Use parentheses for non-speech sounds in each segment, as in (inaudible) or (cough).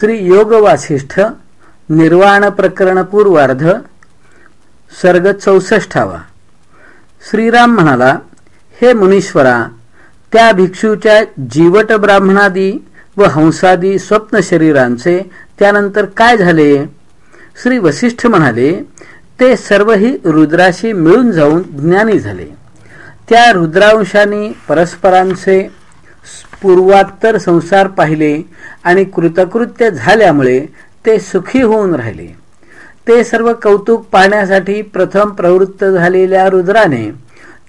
श्री योग वासिष्ठ निर्वाण प्रकरण पूर्वार्ध सर्ग चौसष्टावा श्रीराम म्हणाला हे मुनीश्वरा त्या भिक्षूच्या जीवट ब्राह्मणादी व हंसादी स्वप्न शरीरांचे त्यानंतर काय झाले? श्री वसिष्ठ म्हणाले ते सर्वही रुद्राशी मिळून जाऊन ज्ञानी झाले. त्या रुद्रांशांनी परस्परांचे पूर्वात्तर संसार पाहिले आणि कृतकृत्य झाल्यामुळे ते सुखी होऊन राहिले. ते सर्व कौतुक पाहण्यासाठी प्रथम प्रवृत्त झालेल्या रुद्राने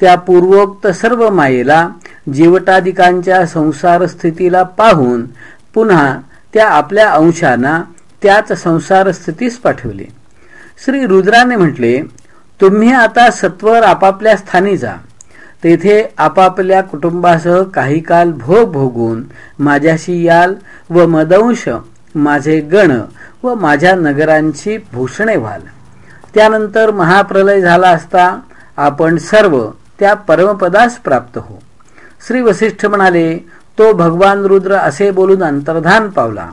त्या पूर्वोक्त सर्व मायेला जीवटाधिकांच्या संसार स्थितीला पाहून पुन्हा त्या आपल्या अंशांना त्याच संसार स्थितीस पाठवले. श्री रुद्राने म्हटले तुम्ही आता सत्वर आपापल्या स्थानी जा. तेथे आपापल्या कुटुंबासह काही काल भोग भोगून माझ्याशी याल व मदंश माझे गण व माझ्या नगरांची भूषणे व्हाल. त्यानंतर महाप्रलय झाला असता आपण सर्व त्या परमपदास प्राप्त हो. श्री वसिष्ठ म्हणाले तो भगवान रुद्र असे बोलून अंतर्धान पावला.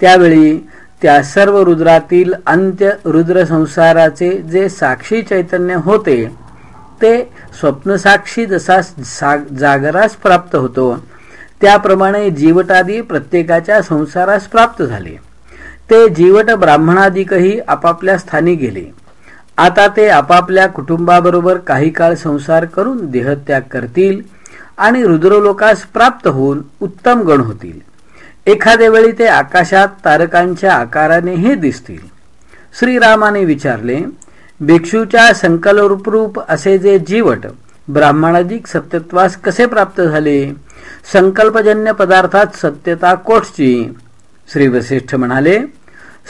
त्यावेळी त्या सर्व रुद्रातील अंत्य रुद्र संसाराचे जे साक्षी चैतन्य होते ते स्वप्नसाक्षी जसा जागरास प्राप्त होतो. त्याप्रमाणे जीवटादी प्रत्येकाच्या संसारास प्राप्त झाले. ते जीवट ब्राह्मणादिकही आपापल्या स्थानी गेले. आता ते आपापल्या कुटुंबाबरोबर काही काळ संसार करून देहत्याग करतील आणि रुद्रलोकास प्राप्त होऊन उत्तम गण होतील. एखाद्या वेळी ते आकाशात तारकांच्या आकारानेही दिसतील. श्रीरामाने विचारले भिक्षूच्या संकल्परूप असे जे जीवट ब्राह्मणाधिक सत्यत्वास कसे प्राप्त झाले? संकल्पजन्य पदार्थात सत्यता कोठची? श्री वसिष्ठ म्हणाले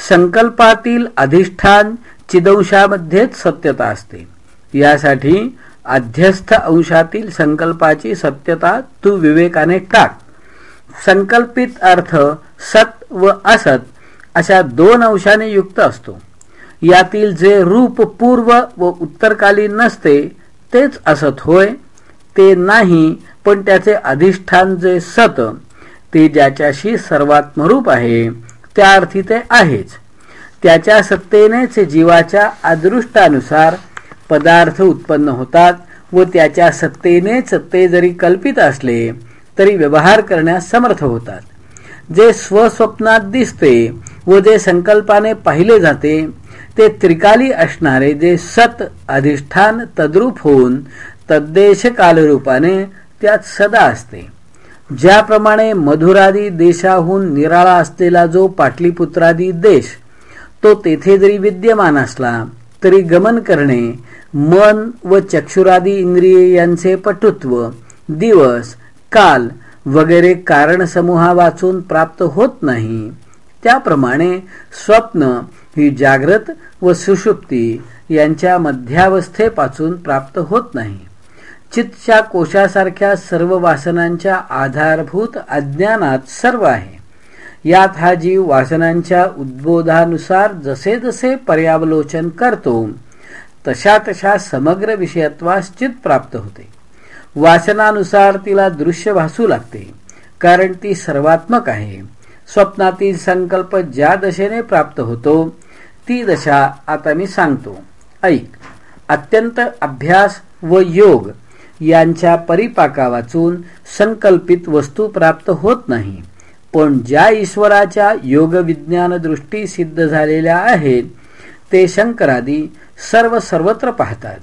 संकल्पातील अधिष्ठान चिदंशामध्येच सत्यता असते. यासाठी अध्यस्थ अंशातील संकल्पाची सत्यता तू विवेकाने टाक. संकल्पित अर्थ सत व असत अशा दोन अंशाने युक्त असतो. यातील जे रूप पूर्व व उत्तरकालीन नसते तेच असत होय. ते नाही पण त्याचे अधिष्ठान जे सत ते ज्याच्याशी सर्वात्मरूप आहे त्या अर्थी ते आहेच. त्याच्या सत्तेनेच जीवाच्या अदृष्टानुसार पदार्थ उत्पन्न होतात व त्याच्या सत्तेनेच ते जरी कल्पित असले तरी व्यवहार करण्यास समर्थ होतात. जे स्वस्वप्नात दिसते व जे संकल्पाने पाहिले जाते ते त्रिकाली असणारे जे सत अधिष्ठान तद्रूप होऊन तद्देश कालरूपाने त्यात सदा असते. ज्याप्रमाणे मधुरादी देशाहून निराळा असलेला जो पाटलीपुत्रादी देश तो तेथे जरी विद्यमान असला तरी गमन करणे मन व चक्षुरादी इंद्रिय यांचे पटुत्व दिवस काल वगैरे कारण समूहा वाचून प्राप्त होत नाही. त्याप्रमाणे स्वप्न ही जागृत व सुषुप्ती यांच्या मध्यावस्थेपासून प्राप्त होत नाही. चित्तच्या कोशासारख्या सर्व वासनांच्या आधारभूत अज्ञानात सर्व आहे. यात हा जीव वासनांच्या उद्बोधानुसार जसे जसे पर्यावलोचन करतो तशा तशा समग्र विषयत्वास चित प्राप्त होते. वासनानुसार तिला दृश्य भासू लागते कारण ती सर्वात्मक आहे. स्वप्नातील संकल्प ज्या दशेने प्राप्त होतो ती दशा आता मी सांगतो. ऐक. अत्यंत अभ्यास व योग यांच्या परिपाका वाचून संकल्पित वस्तू प्राप्त होत नाही. पण ज्या ईश्वराच्या योग विज्ञान दृष्टी सिद्ध झालेल्या आहेत ते शंकरादी सर्व सर्वत्र पाहतात.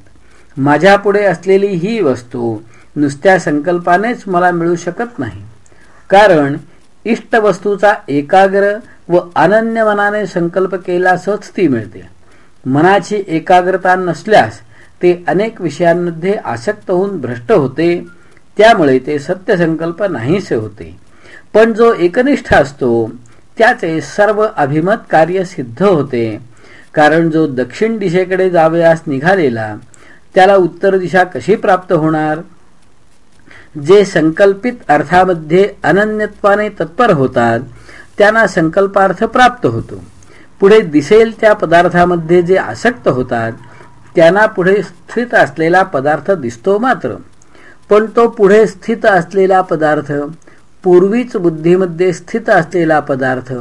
माझ्या पुढे असलेली ही वस्तू नुसत्या संकल्पानेच मला मिळू शकत नाही. कारण इष्ट वस्तूचा एकाग्र व अनन्य मनाने संकल्प केल्यासच ती मिळते. मनाची एकाग्रता नसल्यास ते अनेक विषयांमध्ये आसक्त होऊन भ्रष्ट होते त्यामुळे ते सत्य संकल्प नाहीसे होते. पण जो एकनिष्ठ असतो त्याचे सर्व अभिमत कार्य सिद्ध होते. कारण जो दक्षिण दिशेकडे जावयास निघालेला त्याला उत्तर दिशा कशी प्राप्त होणार? जे संकल्पित अर्थामध्ये अनन्यत्वाने तत्पर होतात त्यांना संकल्पार्थ प्राप्त होतो. पुढे दिसेल त्या पदार्थामध्ये जे आसक्त होतात त्यांना पुढे स्थित असलेला पदार्थ दिसतो मात्र. पण तो पुढे स्थित असलेला पदार्थ पूर्वीच बुद्धीमध्ये स्थित असलेला पदार्थ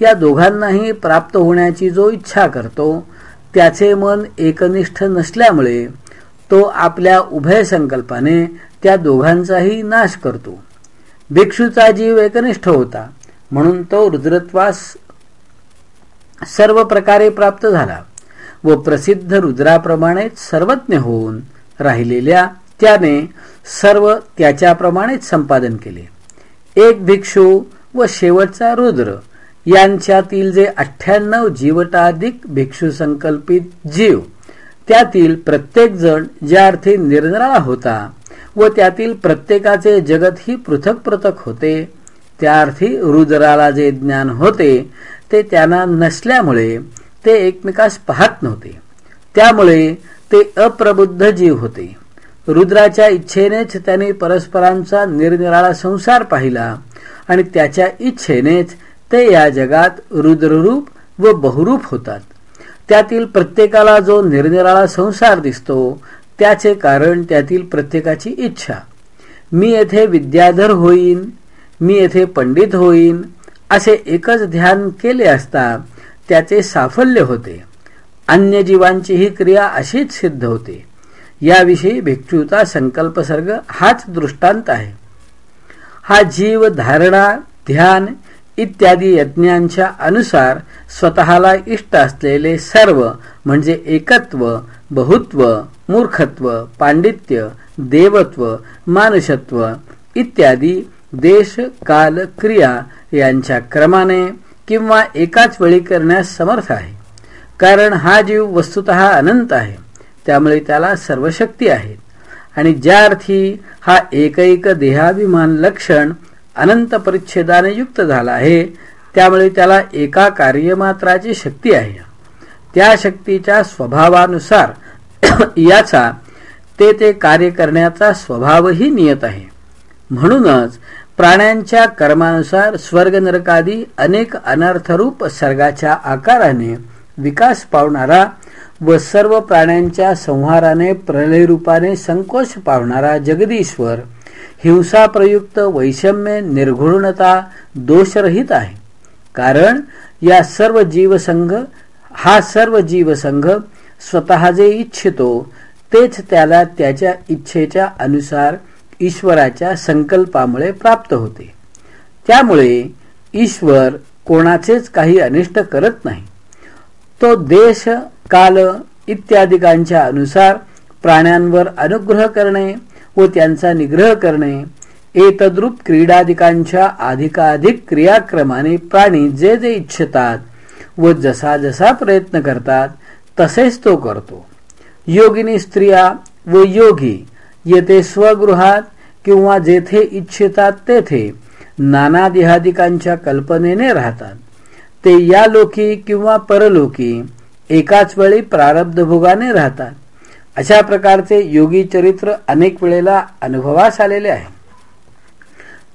या दोघांनाही प्राप्त होण्याची जो इच्छा करतो त्याचे मन एकनिष्ठ नसल्यामुळे तो आपल्या उभय संकल्पाने त्या दोघांचाही नाश करतो. भिक्षूचा जीव एकनिष्ठ होता. म्हणून तो रुद्रत्वास सर्व प्रकारे प्राप्त झाला व प्रसिद्ध रुद्राप्रमाणेच सर्वज्ञ होऊन राहिलेल्या त्याने सर्व त्याच्याप्रमाणेच संपादन केले. एक भिक्षू व शेवटचा रुद्र यांच्यातील जे अठ्ठ्याण्णव जीवटाधिक भिक्षू संकल्पित जीव त्यातील प्रत्येक जण ज्या अर्थी निरनिराळा होता व त्यातील प्रत्येकाचे जगत ही पृथक पृथक होते त्या अर्थी रुद्राला जे ज्ञान होते ते त्यांना नसल्यामुळे ते एकमेकास पाहत नव्हते. त्यामुळे ते अप्रबुद्ध जीव होते. रुद्राच्या इच्छेनेच त्यांनी परस्परांचा निरनिराळा संसार पाहिला आणि त्याच्या इच्छेनेच ते या जगात रुद्ररूप व बहुरूप होतात. त्यातील प्रत्येकाला जो निरनिराळा संसार दिसतो त्याचे कारण त्यातील प्रत्येकाची इच्छा. मी येथे विद्याधर होईन मी येथे पंडित होईन. असे एकच ध्यान केले असता त्याचे साफल्य होते. अन्य जीवांची ही क्रिया अशीच सिद्ध होते. याविषयी भिक्षूचा संकल्पसर्ग हाच दृष्टांत आहे. हा जीव धारणा ध्यान इत्यादी यज्ञांच्या अनुसार स्वतःला इष्ट असलेले सर्व म्हणजे एकत्व बहुत्व मूर्खत्व पांडित्य देवत्व मानुषत्व इत्यादी देश काल क्रिया यांच्या क्रमाने किंवा एकाच वेळी करण्यास समर्थ आहे. कारण हा जीव वस्तुत अनंत आहे. त्यामुळे त्याला सर्व शक्ती आहे. आणि ज्या अर्थी हा एकैक देहाभिमान लक्षण अनंत परिच्छेदाने युक्त झाला आहे त्यामुळे त्याला एका कार्यमात्राची शक्ती आहे. त्या शक्तीच्या स्वभावानुसार (clears throat) याचा ते ते कार्य करण्याचा स्वभावही नियत आहे. म्हणूनच प्राण्यांच्या कर्मानुसार स्वर्ग नरकादी अनेक अनर्थरूप सर्गाच्या आकाराने विकास पावणारा व सर्व प्राण्यांच्या संहाराने प्रलयरूपाने संकोच पावणारा जगदीश्वर हिंसाप्रयुक्त वैषम्य निर्घृणता दोषरहित आहे. कारण या सर्व जीवसंघ हा सर्व जीवसंघ स्वतः जे इच्छितो तेच त्याला त्याच्या इच्छेच्या अनुसार ईश्वराच्या संकल्पामुळे प्राप्त होते. त्यामुळे ईश्वर कोणाचेच काही अनिष्ट करत नाही. तो देश काल इत्यादिकांच्या अनुसार प्राण्यांवर अनुग्रह करणे व त्यांचा निग्रह करणे एतद्रूप क्रीडादिकांच्या अधिकाधिक क्रियाक्रमाने प्राणी जे जे इच्छितात व जसा जसा प्रयत्न करतात तसेच तो करतो. योगिनी स्त्रिया व योगी येथे स्वगृहात किंवा जेथे इच्छितात तेथे नाना देहादिकांच्या कल्पनेने राहतात. ते या लोकी किंवा परलोकी एकाच वेळी प्रारब्ध भोगाने राहतात. अशा प्रकारचे योगी चरित्र अनेक वेळेला अनुभवास आलेले आहे.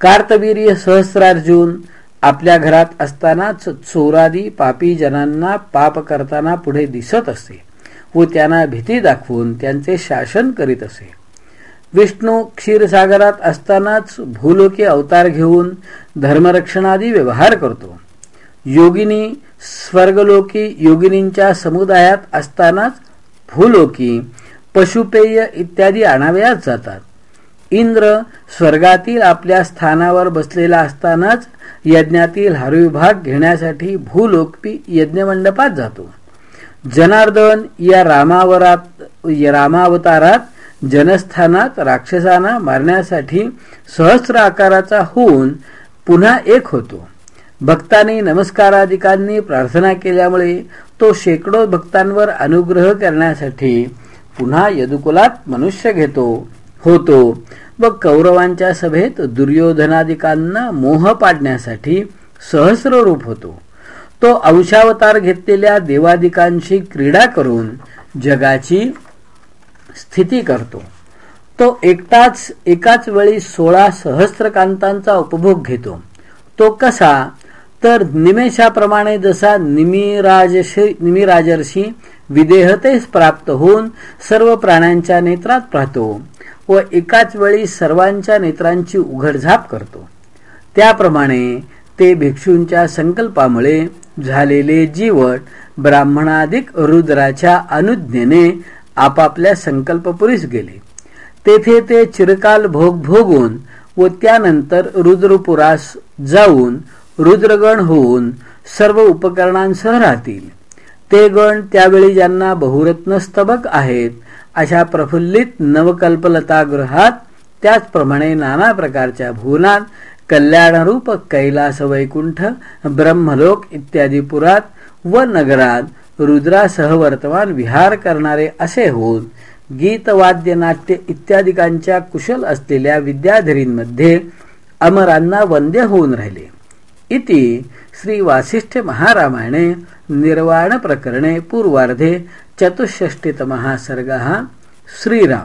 कार्तवीर्य सहस्रार्जुन आपल्या घरात असतानाच चोरादी पापी जनांना पाप करताना पुढे दिसत असे व त्यांना भीती दाखवून त्यांचे शासन करीत असे. विष्णू क्षीरसागरात असतानाच भूलोकी अवतार घेऊन धर्मरक्षणादी व्यवहार करतो. योगिनी स्वर्गलोकी योगिनींच्या समुदायात असतानाच भूलोकी पशुपेय इत्यादी आणावयास जातात. इंद्र स्वर्गातील आपल्या स्थानावर बसलेला असतानाच यज्ञातील हरविभाग घेण्यासाठी भूलोकपी यज्ञमंडपात जातो. जनार्दन या रामावरात रामावतारात जनस्थानात राक्षसांना मारण्यासाठी सहस्र आकाराचा होऊन पुन्हा एक होतो. भक्तांनी नमस्काराधिकांनी प्रार्थना केल्यामुळे तो शेकडो भक्तांवर अनुग्रह करण्यासाठी पुन्हा यदुकुलात मनुष्य घेतो होतो व कौरवांच्या सभेत दुर्योधनादिकांना मोह पाडण्यासाठी सहस्र रूप होतो. तो अंशावतार घेतलेल्या देवादिकांशी क्रीडा करून जगाची स्थिती करतो तो एकटाच एकाच वेळी सोळा सहस्त्रकांतांचा उपभोग घेतो. तो कसा? तर निमेषाप्रमाणे जसा निमिराजशी निमिराजर्षी विदेहतेस प्राप्त होऊन सर्व प्राण्यांच्या नेत्रात पाहतो व एकाच वेळी सर्वांच्या नेत्रांची उघडझाप करतो. त्याप्रमाणे ते भिक्षूंच्या संकल्पामुळे झालेले जीवट ब्राह्मणाधिक रुद्राच्या अनुज्ञेने आपापल्या संकल्पपुरीस गेले. तेथे ते चिरकाल भोग भोगून व त्यानंतर रुद्रपुरास जाऊन रुद्रगण होऊन सर्व उपकरणांसह राहतील. ते गण त्यावेळी ज्यांना बहुरत्नस्तबक आहेत अशा प्रफुल्लित नवकल्पलतागृहात त्याचप्रमाणे नाना प्रकारच्या भुवनात कल्याणरूप कैलास वैकुंठ ब्रह्मलोक इत्यादी पुरात व नगरात रुद्रासह वर्तमान विहार करणारे असे होऊन गीतवाद्य नाट्य इत्यादिकांच्या कुशल असलेल्या विद्याधरींमध्ये अमरांना वंद्य होऊन राहिले. इति श्री वासिष्ठ महारामायणे निर्वाण प्रकरणे पूर्वार्धे चतुष्षष्टितमः सर्गः श्रीराम.